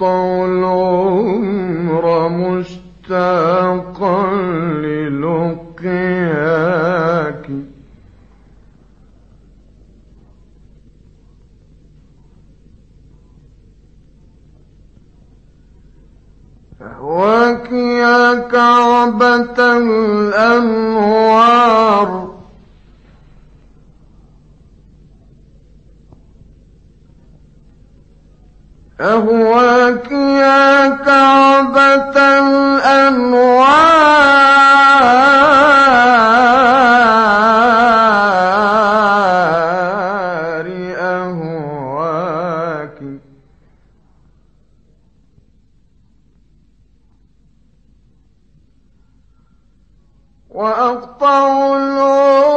وأقطع العمر مشتاقا للقياك. يا كعبة الأنوار. أهواك يا كعبة الأنوار أهواك. وأقطع العمر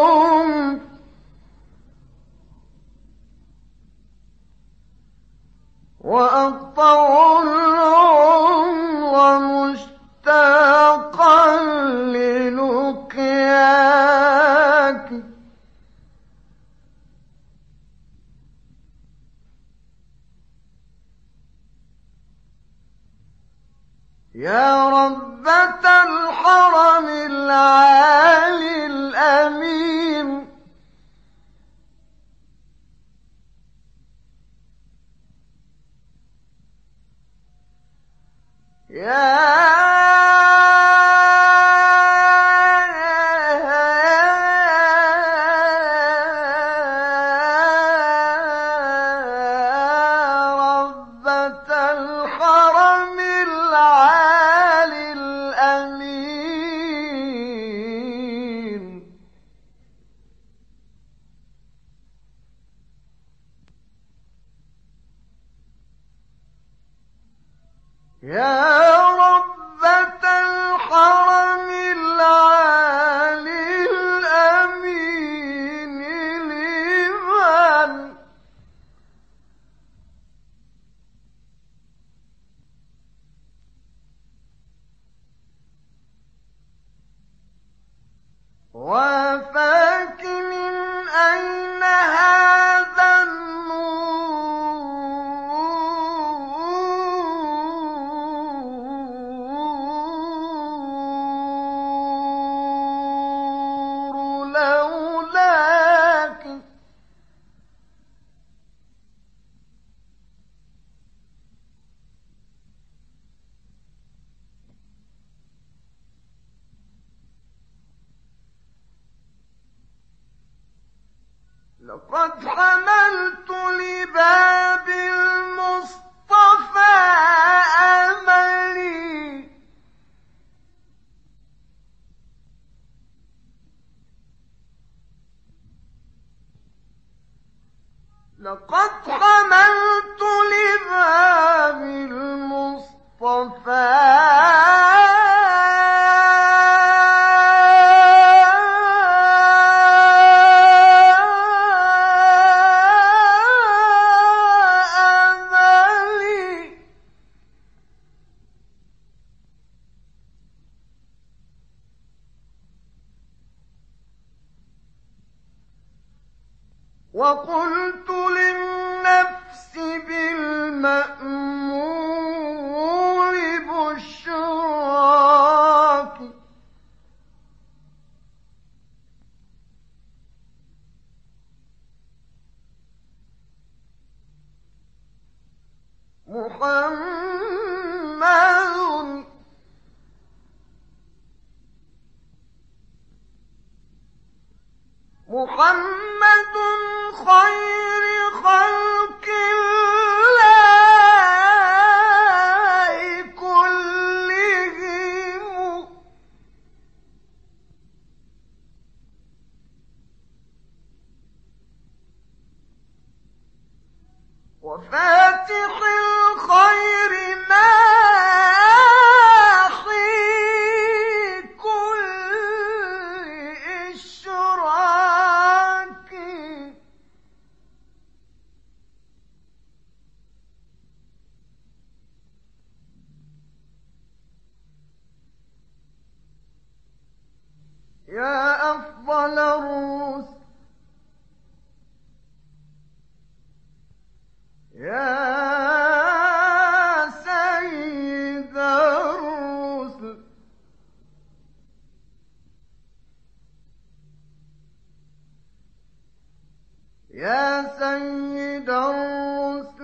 يا ربة الحرم العالي الأمين. يا يا لقد حملت لباب المصطفى أملي. لقد حملت وقلت للنفس بالمأمور بشراك. محمد وفاتح يا سيد الرسل.